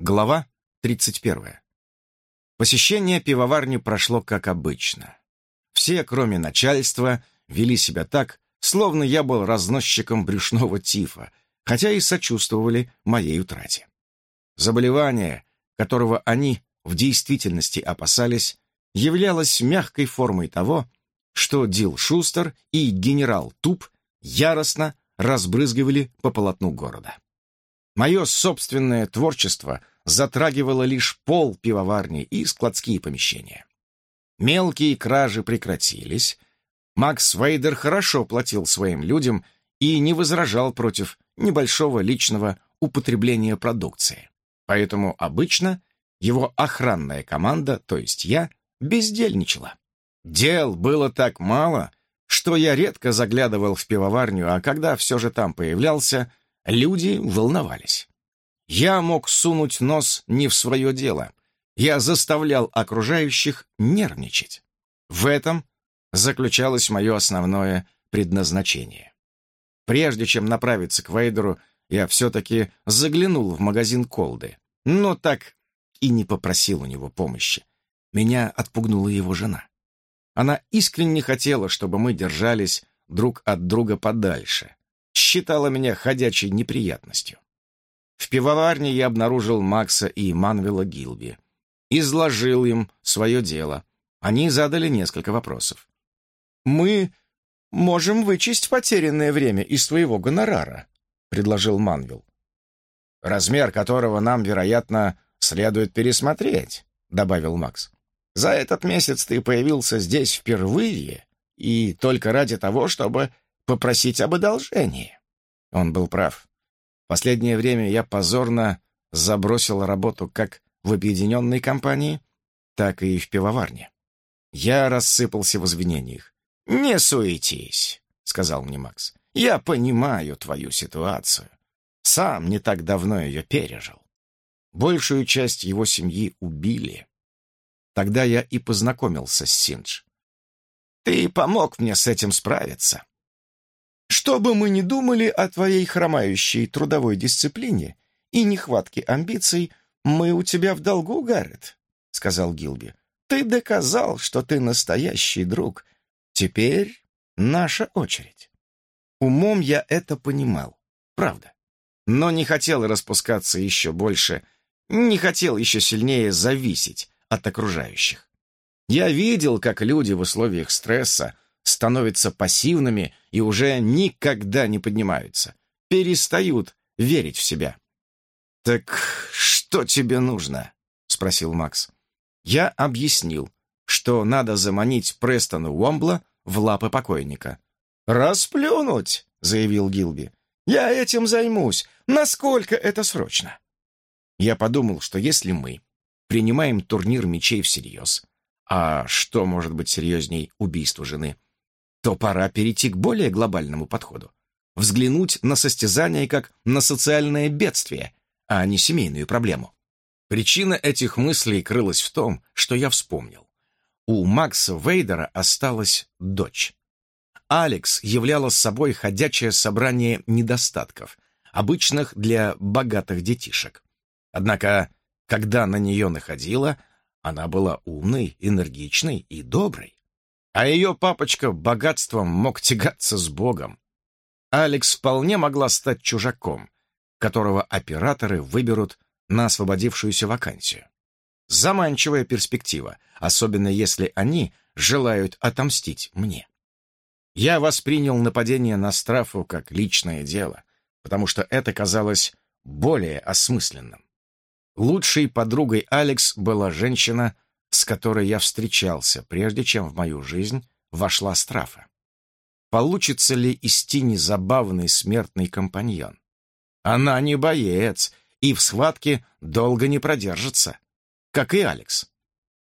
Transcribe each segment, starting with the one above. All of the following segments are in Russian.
Глава 31. Посещение пивоварни прошло как обычно. Все, кроме начальства, вели себя так, словно я был разносчиком брюшного тифа, хотя и сочувствовали моей утрате. Заболевание, которого они в действительности опасались, являлось мягкой формой того, что Дил Шустер и генерал Туп яростно разбрызгивали по полотну города. Мое собственное творчество затрагивало лишь пол пивоварни и складские помещения. Мелкие кражи прекратились. Макс Вейдер хорошо платил своим людям и не возражал против небольшого личного употребления продукции. Поэтому обычно его охранная команда, то есть я, бездельничала. Дел было так мало, что я редко заглядывал в пивоварню, а когда все же там появлялся, Люди волновались. Я мог сунуть нос не в свое дело. Я заставлял окружающих нервничать. В этом заключалось мое основное предназначение. Прежде чем направиться к Вейдеру, я все-таки заглянул в магазин Колды, но так и не попросил у него помощи. Меня отпугнула его жена. Она искренне хотела, чтобы мы держались друг от друга подальше, считала меня ходячей неприятностью. В пивоварне я обнаружил Макса и Манвела Гилби. Изложил им свое дело. Они задали несколько вопросов. «Мы можем вычесть потерянное время из твоего гонорара», — предложил Манвел. «Размер которого нам, вероятно, следует пересмотреть», — добавил Макс. «За этот месяц ты появился здесь впервые, и только ради того, чтобы попросить об одолжении. Он был прав. Последнее время я позорно забросил работу как в объединенной компании, так и в пивоварне. Я рассыпался в извинениях. «Не суетись», — сказал мне Макс. «Я понимаю твою ситуацию. Сам не так давно ее пережил. Большую часть его семьи убили. Тогда я и познакомился с Синдж. Ты помог мне с этим справиться. Что бы мы ни думали о твоей хромающей трудовой дисциплине и нехватке амбиций, мы у тебя в долгу, Гаррет, — сказал Гилби. Ты доказал, что ты настоящий друг. Теперь наша очередь. Умом я это понимал, правда. Но не хотел распускаться еще больше, не хотел еще сильнее зависеть от окружающих. Я видел, как люди в условиях стресса становятся пассивными и уже никогда не поднимаются, перестают верить в себя. «Так что тебе нужно?» — спросил Макс. Я объяснил, что надо заманить Престона Уомбла в лапы покойника. «Расплюнуть!» — заявил Гилби. «Я этим займусь. Насколько это срочно?» Я подумал, что если мы принимаем турнир мечей всерьез, а что может быть серьезней убийства жены, то пора перейти к более глобальному подходу. Взглянуть на состязание как на социальное бедствие, а не семейную проблему. Причина этих мыслей крылась в том, что я вспомнил. У Макса Вейдера осталась дочь. Алекс являла собой ходячее собрание недостатков, обычных для богатых детишек. Однако, когда на нее находила, она была умной, энергичной и доброй а ее папочка богатством мог тягаться с Богом. Алекс вполне могла стать чужаком, которого операторы выберут на освободившуюся вакансию. Заманчивая перспектива, особенно если они желают отомстить мне. Я воспринял нападение на Страфу как личное дело, потому что это казалось более осмысленным. Лучшей подругой Алекс была женщина, с которой я встречался, прежде чем в мою жизнь вошла Страфа. Получится ли из Тини забавный смертный компаньон? Она не боец и в схватке долго не продержится, как и Алекс.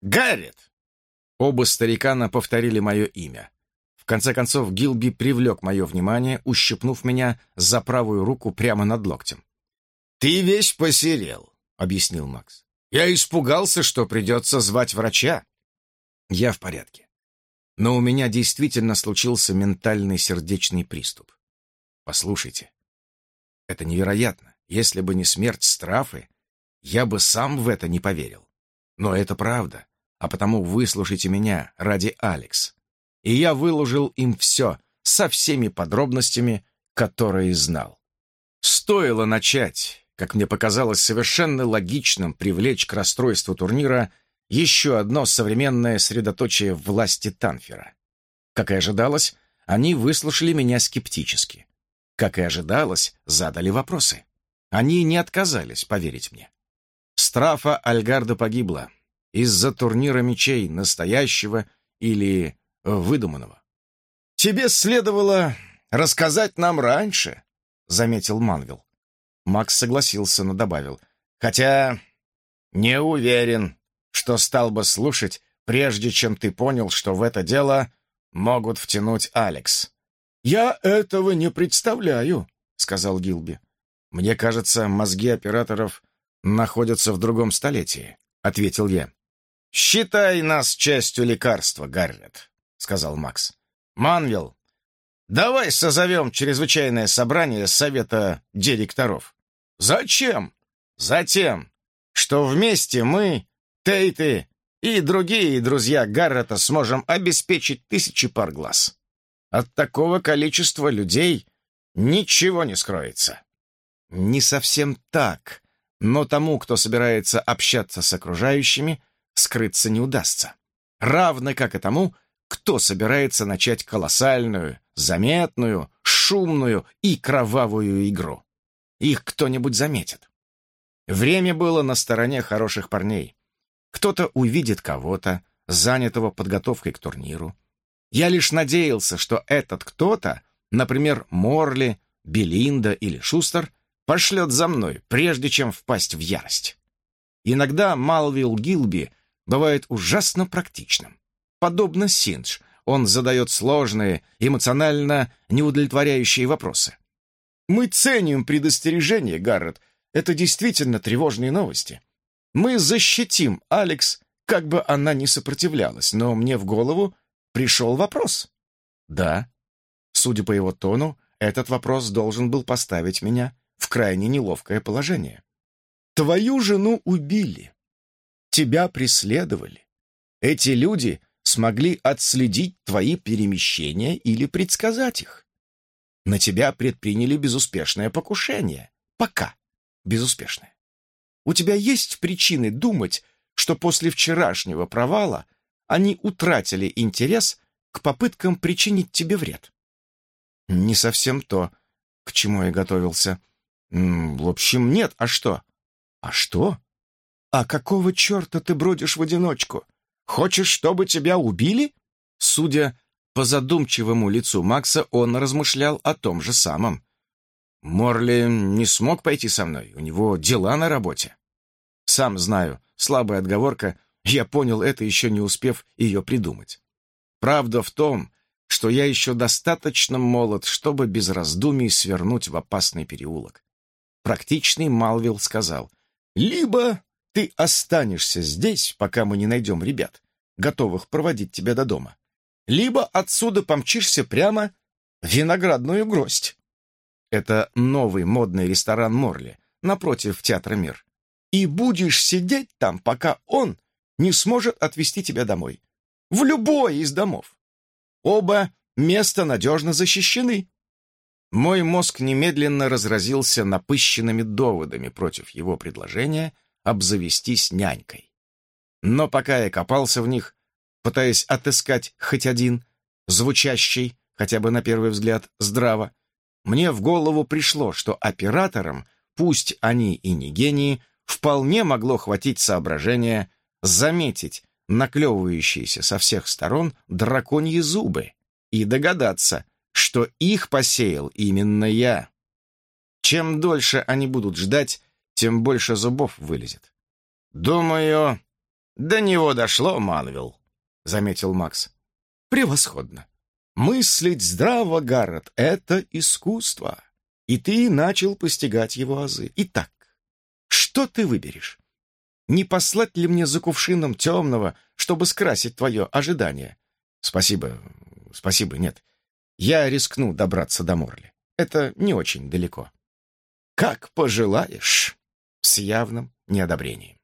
«Гаррет!» Оба старикана повторили мое имя. В конце концов, Гилби привлек мое внимание, ущипнув меня за правую руку прямо над локтем. «Ты весь посерел», — объяснил Макс. Я испугался, что придется звать врача. Я в порядке. Но у меня действительно случился ментальный сердечный приступ. Послушайте, это невероятно. Если бы не смерть Страфы, я бы сам в это не поверил. Но это правда, а потому выслушайте меня ради Алекс. И я выложил им все, со всеми подробностями, которые знал. Стоило начать, как мне показалось совершенно логичным привлечь к расстройству турнира еще одно современное средоточие власти Танфера. Как и ожидалось, они выслушали меня скептически. Как и ожидалось, задали вопросы. Они не отказались поверить мне. Страфа Альгарда погибла из-за турнира мечей, настоящего или выдуманного. «Тебе следовало рассказать нам раньше», — заметил Манвил. Макс согласился, но добавил. «Хотя не уверен, что стал бы слушать, прежде чем ты понял, что в это дело могут втянуть Алекс». «Я этого не представляю», — сказал Гилби. «Мне кажется, мозги операторов находятся в другом столетии», — ответил я. «Считай нас частью лекарства, Гаррет», — сказал Макс. «Манвилл, давай созовем чрезвычайное собрание Совета директоров». «Зачем?» «Затем, что вместе мы, Тейты и другие друзья Гаррета сможем обеспечить тысячи пар глаз. От такого количества людей ничего не скроется». «Не совсем так», но тому, кто собирается общаться с окружающими, скрыться не удастся. Равно как и тому, кто собирается начать колоссальную, заметную, шумную и кровавую игру. Их кто-нибудь заметит. Время было на стороне хороших парней. Кто-то увидит кого-то, занятого подготовкой к турниру. Я лишь надеялся, что этот кто-то, например, Морли, Белинда или Шустер, пошлет за мной, прежде чем впасть в ярость. Иногда Малвилл Гилби бывает ужасно практичным. Подобно Синдж, он задает сложные, эмоционально неудовлетворяющие вопросы. «Мы ценим предостережение, Гаррет. Это действительно тревожные новости. Мы защитим Алекс, как бы она ни сопротивлялась, но мне в голову пришел вопрос». «Да». Судя по его тону, этот вопрос должен был поставить меня в крайне неловкое положение. Твою жену убили. Тебя преследовали. Эти люди смогли отследить твои перемещения или предсказать их. На тебя предприняли безуспешное покушение. Пока безуспешное. У тебя есть причины думать, что после вчерашнего провала они утратили интерес к попыткам причинить тебе вред? Не совсем то, к чему я готовился. «В общем, нет. А что?» «А что?» «А какого черта ты бродишь в одиночку? Хочешь, чтобы тебя убили?» Судя по задумчивому лицу Макса, он размышлял о том же самом. «Морли не смог пойти со мной. У него дела на работе». «Сам знаю. Слабая отговорка. Я понял это, еще не успев ее придумать. Правда в том, что я еще достаточно молод, чтобы без раздумий свернуть в опасный переулок практичный Малвилл сказал, «Либо ты останешься здесь, пока мы не найдем ребят, готовых проводить тебя до дома, либо отсюда помчишься прямо в виноградную гроздь». Это новый модный ресторан Морли, напротив Театра Мир. И будешь сидеть там, пока он не сможет отвезти тебя домой. В любой из домов. Оба места надежно защищены. Мой мозг немедленно разразился напыщенными доводами против его предложения обзавестись нянькой. Но пока я копался в них, пытаясь отыскать хоть один, звучащий, хотя бы на первый взгляд, здраво, мне в голову пришло, что операторам, пусть они и не гении, вполне могло хватить соображения заметить наклевывающиеся со всех сторон драконьи зубы и догадаться, что их посеял именно я. Чем дольше они будут ждать, тем больше зубов вылезет. «Думаю, до него дошло, Манвилл», — заметил Макс. «Превосходно. Мыслить здраво, Гаррет, — это искусство, и ты начал постигать его азы. Итак, что ты выберешь? Не послать ли мне за кувшином темного, чтобы скрасить твое ожидание?» «Спасибо, спасибо, нет. Я рискну добраться до Морли. Это не очень далеко. «Как пожелаешь», с явным неодобрением.